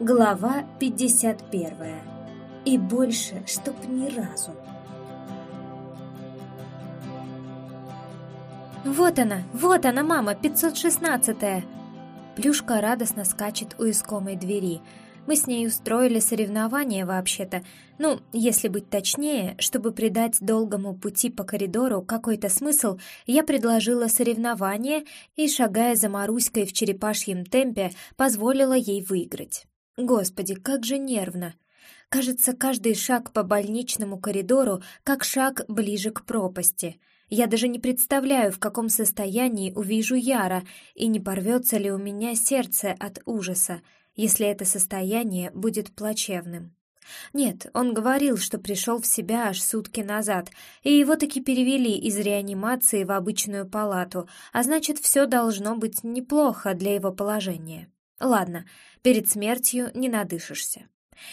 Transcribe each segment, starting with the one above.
Глава 51. И больше, чтоб ни разу. Вот она, вот она, мама, 516-я. Плюшка радостно скачет у искомой двери. Мы с ней устроили соревнование вообще-то. Ну, если быть точнее, чтобы придать долгому пути по коридору какой-то смысл, я предложила соревнование и, шагая за Маруськой в черепашьем темпе, позволила ей выиграть. Господи, как же нервно! Кажется, каждый шаг по больничному коридору как шаг ближе к пропасти. Я даже не представляю, в каком состоянии увижу Яра, и не порвется ли у меня сердце от ужаса, если это состояние будет плачевным. Нет, он говорил, что пришел в себя аж сутки назад, и его таки перевели из реанимации в обычную палату, а значит, все должно быть неплохо для его положения. Ладно, перед смертью не надышишься.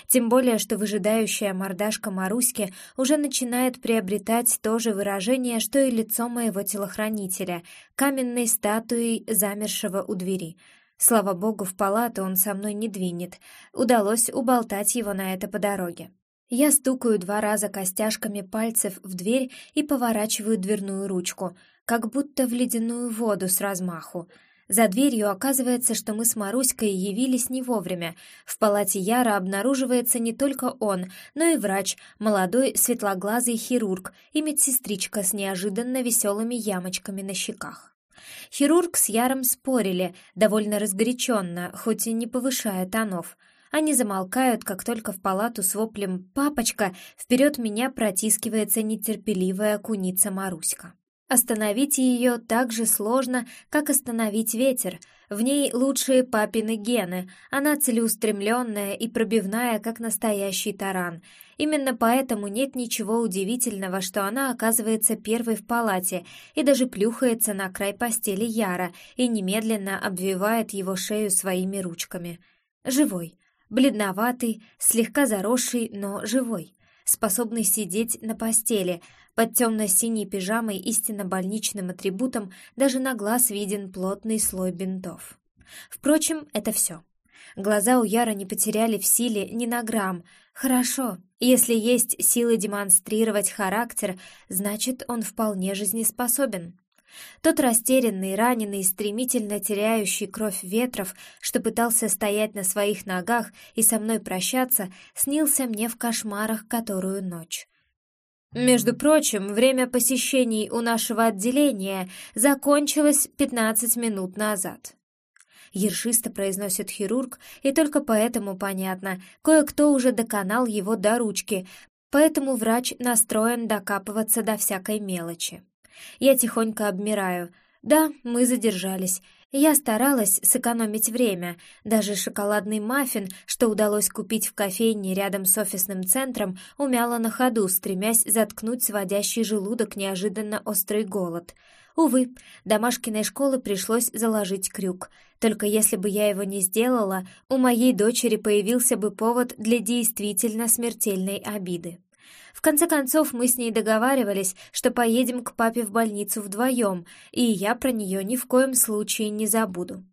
Тем более, что выжидающая мордашка Маруськи уже начинает приобретать то же выражение, что и лицо моего телохранителя, каменной статуей, замершего у двери. Слава богу, в палату он со мной не двинет. Удалось уболтать его на это по дороге. Я стукаю два раза костяшками пальцев в дверь и поворачиваю дверную ручку, как будто в ледяную воду с размаху — за дверью оказывается, что мы с Маруськой явились не вовремя. В палате Яра обнаруживается не только он, но и врач, молодой светлоглазый хирург и медсестричка с неожиданно веселыми ямочками на щеках. Хирург с Яром спорили, довольно разгоряченно, хоть и не повышая тонов. Они замолкают, как только в палату с воплем «Папочка!» вперед меня протискивается нетерпеливая куница Маруська. Остановить ее так же сложно, как остановить ветер. В ней лучшие папины гены, она целеустремленная и пробивная, как настоящий таран. Именно поэтому нет ничего удивительного, что она оказывается первой в палате и даже плюхается на край постели Яра и немедленно обвивает его шею своими ручками. Живой, бледноватый, слегка заросший, но живой способный сидеть на постели, под темно-синей пижамой истинно больничным атрибутом даже на глаз виден плотный слой бинтов. Впрочем, это все. Глаза у Яра не потеряли в силе ни на грамм. Хорошо, если есть силы демонстрировать характер, значит, он вполне жизнеспособен. Тот растерянный, раненый, стремительно теряющий кровь ветров, что пытался стоять на своих ногах и со мной прощаться, снился мне в кошмарах которую ночь. Между прочим, время посещений у нашего отделения закончилось 15 минут назад. Ершисто произносит хирург, и только поэтому понятно, кое-кто уже доконал его до ручки, поэтому врач настроен докапываться до всякой мелочи. Я тихонько обмираю. Да, мы задержались, я старалась сэкономить время. Даже шоколадный маффин, что удалось купить в кофейне рядом с офисным центром, умяла на ходу, стремясь заткнуть сводящий желудок неожиданно острый голод. Увы, до Машкиной школы пришлось заложить крюк. Только если бы я его не сделала, у моей дочери появился бы повод для действительно смертельной обиды. В конце концов, мы с ней договаривались, что поедем к папе в больницу вдвоем, и я про нее ни в коем случае не забуду.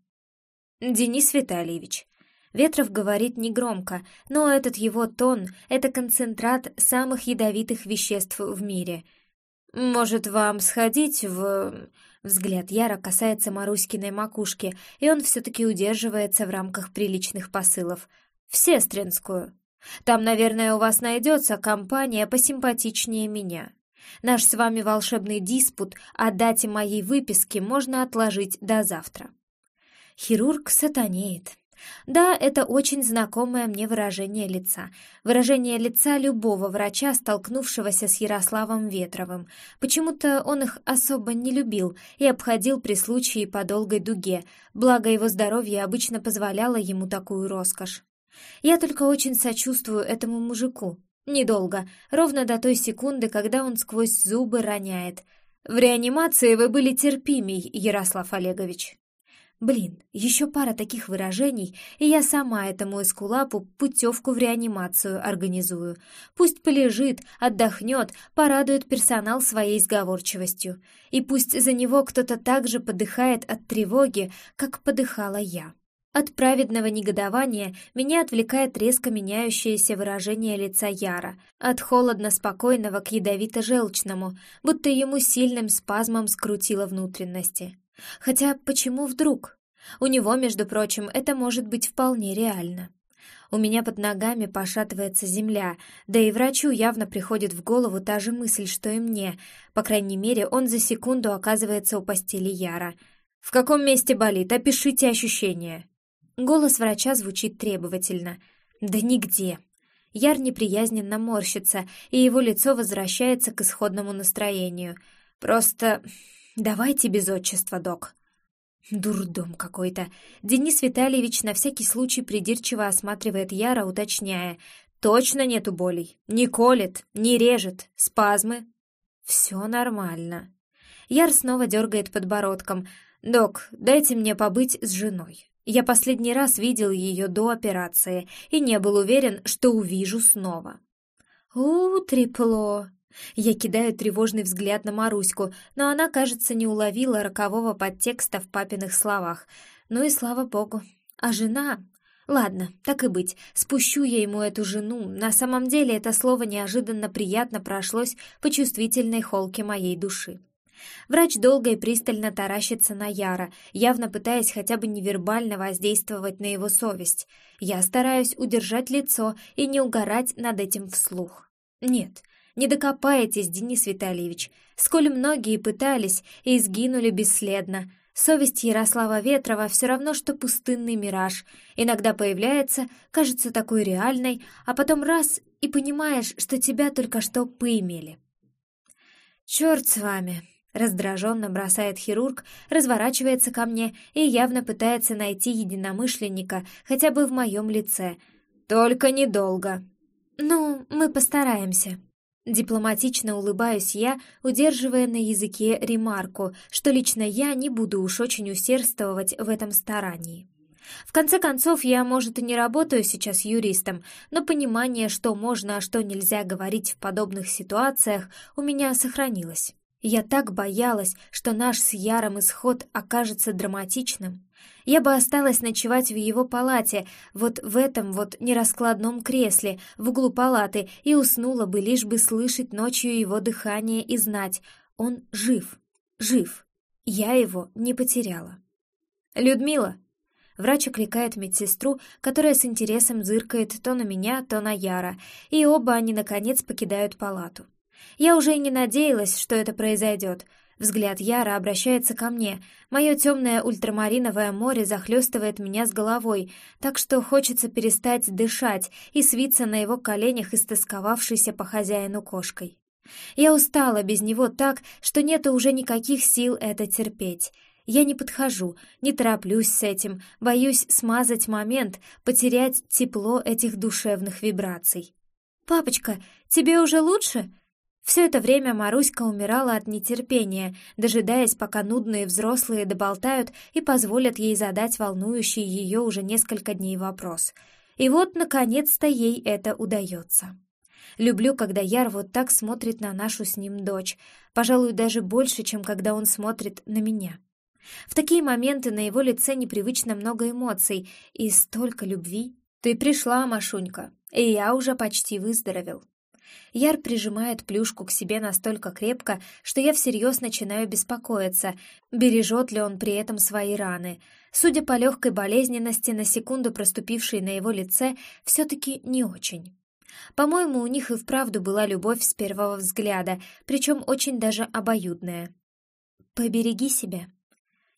Денис Витальевич. Ветров говорит негромко, но этот его тон — это концентрат самых ядовитых веществ в мире. «Может, вам сходить в...» Взгляд Яра касается Маруськиной макушки, и он все-таки удерживается в рамках приличных посылов. «В Сестринскую». Там, наверное, у вас найдется компания посимпатичнее меня. Наш с вами волшебный диспут о дате моей выписки можно отложить до завтра. Хирург сатанеет. Да, это очень знакомое мне выражение лица. Выражение лица любого врача, столкнувшегося с Ярославом Ветровым. Почему-то он их особо не любил и обходил при случае по долгой дуге, благо его здоровье обычно позволяло ему такую роскошь. Я только очень сочувствую этому мужику. Недолго, ровно до той секунды, когда он сквозь зубы роняет. В реанимации вы были терпимей, Ярослав Олегович. Блин, еще пара таких выражений, и я сама этому эскулапу путевку в реанимацию организую. Пусть полежит, отдохнет, порадует персонал своей сговорчивостью. И пусть за него кто-то так же подыхает от тревоги, как подыхала я. От праведного негодования меня отвлекает резко меняющееся выражение лица Яра, от холодно-спокойного к ядовито-желчному, будто ему сильным спазмом скрутило внутренности. Хотя почему вдруг? У него, между прочим, это может быть вполне реально. У меня под ногами пошатывается земля, да и врачу явно приходит в голову та же мысль, что и мне. По крайней мере, он за секунду оказывается у постели Яра. «В каком месте болит? Опишите ощущения». Голос врача звучит требовательно. «Да нигде». Яр неприязненно морщится, и его лицо возвращается к исходному настроению. «Просто давайте без отчества, док». Дурдом какой-то. Денис Витальевич на всякий случай придирчиво осматривает Яра, уточняя. Точно нету болей. Не колет, не режет. Спазмы. Все нормально. Яр снова дергает подбородком. «Док, дайте мне побыть с женой. Я последний раз видел ее до операции и не был уверен, что увижу снова». «У, трепло!» Я кидаю тревожный взгляд на Маруську, но она, кажется, не уловила рокового подтекста в папиных словах. Ну и слава богу. А жена... Ладно, так и быть, спущу я ему эту жену. На самом деле это слово неожиданно приятно прошлось по чувствительной холке моей души. Врач долго и пристально таращится на Яра, явно пытаясь хотя бы невербально воздействовать на его совесть. Я стараюсь удержать лицо и не угорать над этим вслух. Нет, не докопаетесь, Денис Витальевич. Сколь многие пытались и сгинули бесследно. Совесть Ярослава Ветрова все равно, что пустынный мираж. Иногда появляется, кажется такой реальной, а потом раз — и понимаешь, что тебя только что поимели. «Черт с вами!» — раздраженно бросает хирург, разворачивается ко мне и явно пытается найти единомышленника хотя бы в моем лице. «Только недолго!» «Ну, мы постараемся», Дипломатично улыбаюсь я, удерживая на языке ремарку, что лично я не буду уж очень усердствовать в этом старании. В конце концов, я, может, и не работаю сейчас юристом, но понимание, что можно, а что нельзя говорить в подобных ситуациях, у меня сохранилось. Я так боялась, что наш с Яром исход окажется драматичным. Я бы осталась ночевать в его палате, вот в этом вот нераскладном кресле, в углу палаты, и уснула бы, лишь бы слышать ночью его дыхание и знать, он жив, жив. Я его не потеряла. «Людмила!» Врач окликает медсестру, которая с интересом зыркает то на меня, то на Яра, и оба они, наконец, покидают палату. Я уже и не надеялась, что это произойдет. Взгляд Яра обращается ко мне. Мое темное ультрамариновое море захлестывает меня с головой, так что хочется перестать дышать и свиться на его коленях истосковавшейся по хозяину кошкой. Я устала без него так, что нет уже никаких сил это терпеть. Я не подхожу, не тороплюсь с этим, боюсь смазать момент, потерять тепло этих душевных вибраций. «Папочка, тебе уже лучше?» Все это время Маруська умирала от нетерпения, дожидаясь, пока нудные взрослые доболтают и позволят ей задать волнующий ее уже несколько дней вопрос. И вот, наконец-то, ей это удается. Люблю, когда Яр вот так смотрит на нашу с ним дочь, пожалуй, даже больше, чем когда он смотрит на меня. В такие моменты на его лице непривычно много эмоций и столько любви. «Ты пришла, Машунька, и я уже почти выздоровел», Яр прижимает плюшку к себе настолько крепко, что я всерьез начинаю беспокоиться, бережет ли он при этом свои раны. Судя по легкой болезненности, на секунду проступившей на его лице, все-таки не очень. По-моему, у них и вправду была любовь с первого взгляда, причем очень даже обоюдная. «Побереги себя».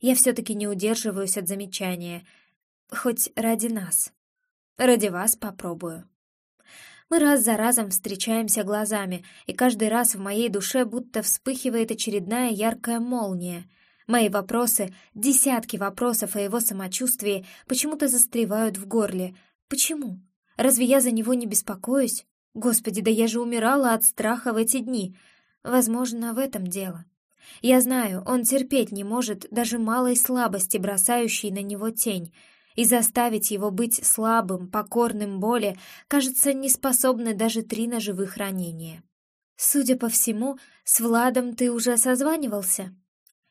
Я все-таки не удерживаюсь от замечания. Хоть ради нас. Ради вас попробую. Мы раз за разом встречаемся глазами, и каждый раз в моей душе будто вспыхивает очередная яркая молния. Мои вопросы, десятки вопросов о его самочувствии, почему-то застревают в горле. Почему? Разве я за него не беспокоюсь? Господи, да я же умирала от страха в эти дни. Возможно, в этом дело. Я знаю, он терпеть не может даже малой слабости, бросающей на него тень — и заставить его быть слабым, покорным боли, кажется, не способны даже три ножевых ранения. «Судя по всему, с Владом ты уже созванивался?»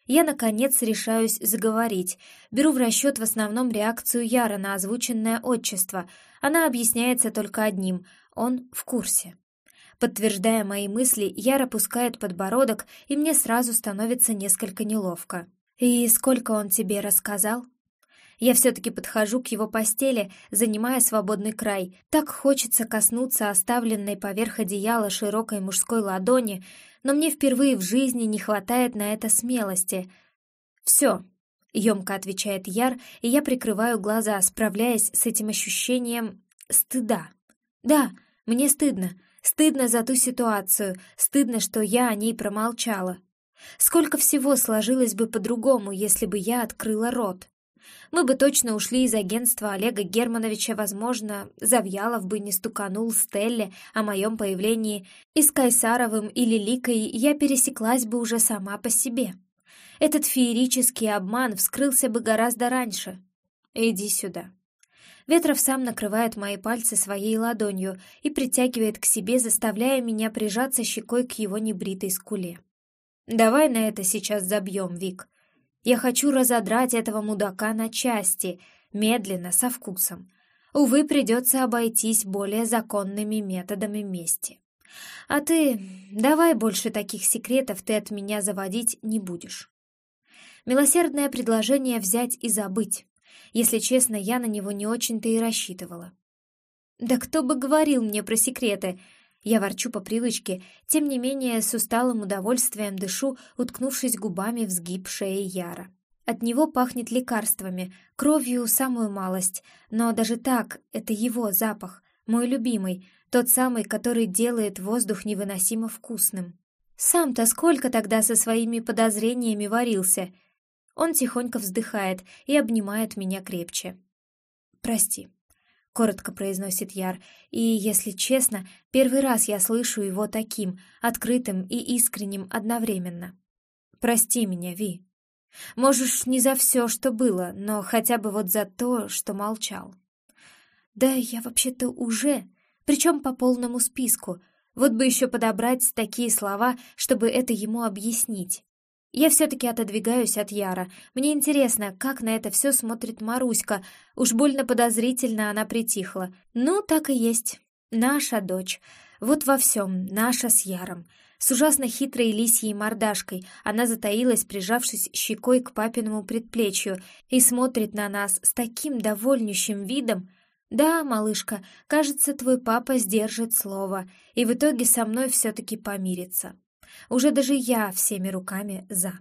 Я, наконец, решаюсь заговорить. Беру в расчет в основном реакцию Яра на озвученное отчество. Она объясняется только одним — он в курсе. Подтверждая мои мысли, Яр опускает подбородок, и мне сразу становится несколько неловко. «И сколько он тебе рассказал?» Я все-таки подхожу к его постели, занимая свободный край. Так хочется коснуться оставленной поверх одеяла широкой мужской ладони, но мне впервые в жизни не хватает на это смелости. «Все», — емко отвечает Яр, и я прикрываю глаза, справляясь с этим ощущением стыда. «Да, мне стыдно. Стыдно за ту ситуацию, стыдно, что я о ней промолчала. Сколько всего сложилось бы по-другому, если бы я открыла рот. Мы бы точно ушли из агентства Олега Германовича, возможно, Завьялов бы не стуканул Стелле о моем появлении, и с Кайсаровым или Ликой я пересеклась бы уже сама по себе. Этот феерический обман вскрылся бы гораздо раньше. Иди сюда. Ветров сам накрывает мои пальцы своей ладонью и притягивает к себе, заставляя меня прижаться щекой к его небритой скуле. «Давай на это сейчас забьем, Вик. Я хочу разодрать этого мудака на части, медленно, со вкусом. Увы, придется обойтись более законными методами мести. А ты... давай больше таких секретов ты от меня заводить не будешь. Милосердное предложение взять и забыть. Если честно, я на него не очень-то и рассчитывала. Да кто бы говорил мне про секреты? Я ворчу по привычке, тем не менее с усталым удовольствием дышу, уткнувшись губами в сгиб шеи Яра. От него пахнет лекарствами, кровью самую малость, но даже так это его запах, мой любимый, тот самый, который делает воздух невыносимо вкусным. Сам-то сколько тогда со своими подозрениями варился? Он тихонько вздыхает и обнимает меня крепче. «Прости», коротко произносит Яр, и, если честно, первый раз я слышу его таким, открытым и искренним одновременно. «Прости меня, Ви. Можешь не за все, что было, но хотя бы вот за то, что молчал». «Да я вообще-то уже, причем по полному списку. Вот бы еще подобрать такие слова, чтобы это ему объяснить. Я все-таки отодвигаюсь от Яра. Мне интересно, как на это все смотрит Маруська. Уж больно подозрительно она притихла. Ну, так и есть. Наша дочь. Вот во всем, наша с Яром. С ужасно хитрой лисьей мордашкой она затаилась, прижавшись щекой к папиному предплечью, и смотрит на нас с таким довольнющим видом. «Да, малышка, кажется, твой папа сдержит слово, и в итоге со мной все-таки помирится». Уже даже я всеми руками «за».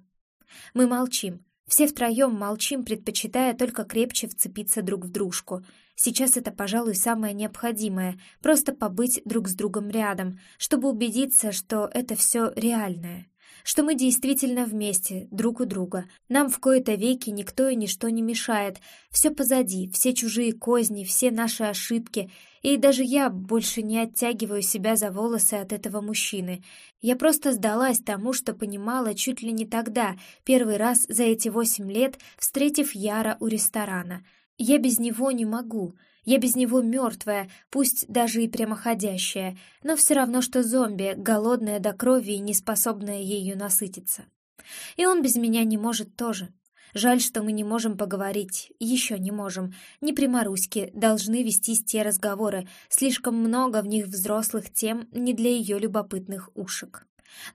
Мы молчим, все втроем молчим, предпочитая только крепче вцепиться друг в дружку. Сейчас это, пожалуй, самое необходимое — просто побыть друг с другом рядом, чтобы убедиться, что это все реальное что мы действительно вместе, друг у друга. Нам в кои-то веки никто и ничто не мешает. Все позади, все чужие козни, все наши ошибки. И даже я больше не оттягиваю себя за волосы от этого мужчины. Я просто сдалась тому, что понимала чуть ли не тогда, первый раз за эти восемь лет, встретив Яра у ресторана. Я без него не могу. Я без него мертвая, пусть даже и прямоходящая, но все равно, что зомби, голодная до крови и неспособная ею насытиться. И он без меня не может тоже. Жаль, что мы не можем поговорить, еще не можем. Не при Маруське должны вестись те разговоры, слишком много в них взрослых тем не для ее любопытных ушек.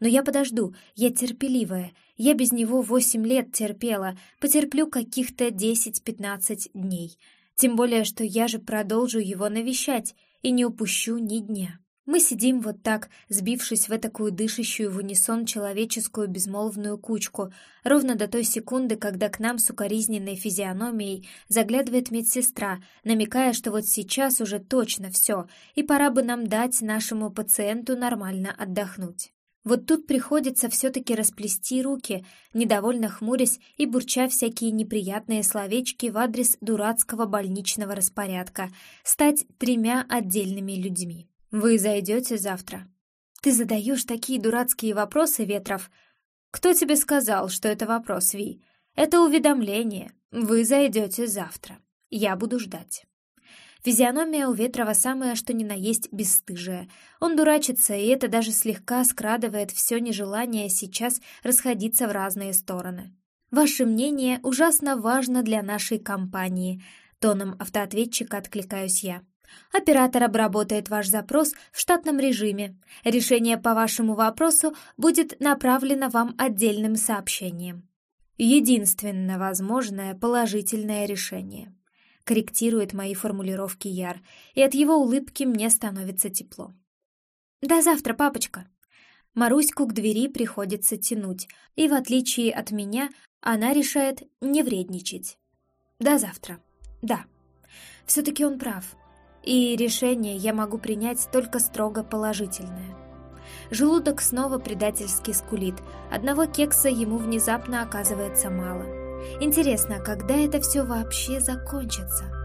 Но я подожду, я терпеливая, я без него восемь лет терпела, потерплю каких-то десять-пятнадцать дней — тем более, что я же продолжу его навещать и не упущу ни дня. Мы сидим вот так, сбившись в такую дышащую в унисон человеческую безмолвную кучку, ровно до той секунды, когда к нам с укоризненной физиономией заглядывает медсестра, намекая, что вот сейчас уже точно все, и пора бы нам дать нашему пациенту нормально отдохнуть. Вот тут приходится все-таки расплести руки, недовольно хмурясь и бурча всякие неприятные словечки в адрес дурацкого больничного распорядка, стать тремя отдельными людьми. «Вы зайдете завтра?» «Ты задаешь такие дурацкие вопросы, Ветров?» «Кто тебе сказал, что это вопрос, Ви? Это уведомление. Вы зайдете завтра. Я буду ждать». Физиономия у Ветрова самая что ни на есть бесстыжая. Он дурачится, и это даже слегка скрадывает все нежелание сейчас расходиться в разные стороны. Ваше мнение ужасно важно для нашей компании. Тоном автоответчика откликаюсь я. Оператор обработает ваш запрос в штатном режиме. Решение по вашему вопросу будет направлено вам отдельным сообщением. Единственно возможное положительное решение. Корректирует мои формулировки Яр, и от его улыбки мне становится тепло. «До завтра, папочка!» Маруську к двери приходится тянуть, и в отличие от меня, она решает не вредничать. До завтра. Да. Все-таки он прав и решение я могу принять только строго положительное. Желудок снова предательски скулит, одного кекса ему внезапно оказывается мало. Интересно, когда это все вообще закончится?»